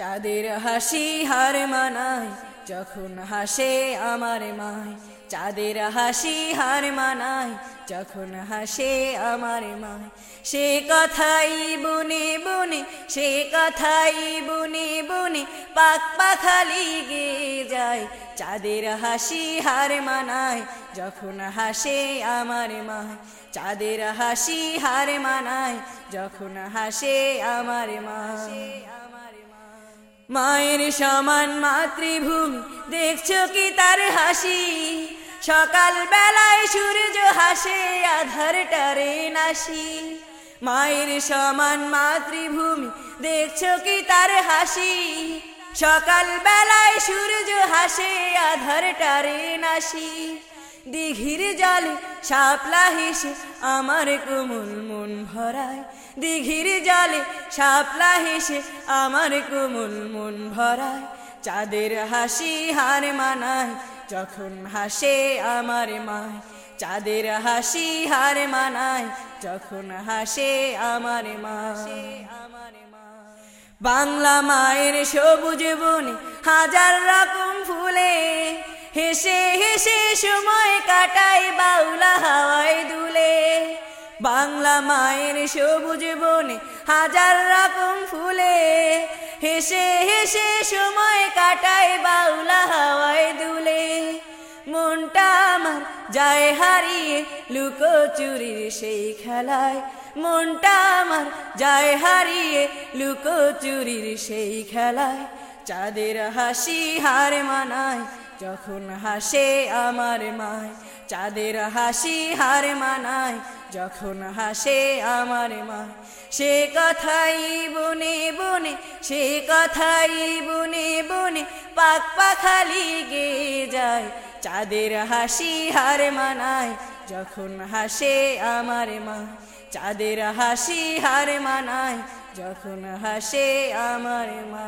চাঁদের হাসি হার মানায়, যখন হাসে আমার মায়। চাঁদের হাসি হার মানায়, যখন হাসে আমার মায়। সে কথাই বনে বনে, সে কথাই বনে বনে, পাক পাখালি গে যায়। চাঁদের হাসি হার মানায়, যখন হাসে আমার মায়। চাঁদের হাসি হার মানায়, যখন হাসে আমার মায়। মায়ের সমান মাতৃভূমি। দেখছ কি তার হাসি? সকাল বেলায় সূর্য হাসে আধার টারে নাসি। মায়ের সমান মাতৃভূমি। দেখছ কি তার হাসি? সকাল বেলায় সূর্য হাসে আধার টারে নাসি। দিঘির জলে শাপলা হেসে আমার কোমল মন ভরায়। দিঘির জলে শাপলা হেসে আমার কোমল মন ভরায়। চাঁদের হাসি হার মানায়, যখন হাসে আমার মায়। চাঁদের হাসি হার মানায়, যখন হাসে আমার মায়। আমার মা বাংলা মায়ের সবুজ বনে হাজার রকম ফুলে হেসে হেসে সময় কাটাই বাউলা হাওয়ায় দুলে। বাংলা মায়ের সবুজ বনে হাজার রকম ফুলে। হেসে হেসে সময় কাটাই বাউলা হাওয়ায় দুলে। মনটা আমার যায় হারিয়ে, লুকো চুরির সেই খেলায়। মনটা আমার যায় হারিয়ে, লুকো চুরির সেই খেলায়। চাঁদের হাসি হার মানায় যখন হাসে আমার মায়, চাঁদের হাসি হার মানায়, যখন হাসে আমার মায়, সে কথাই বনে বনে, সে কথাই বনে বনে পাক পাখালি গে যায়, চাঁদের হাসি হার মানায়, যখন হাসে আমার মা চাঁদের হাসি হার মানায়, যখন হাসে আমার মা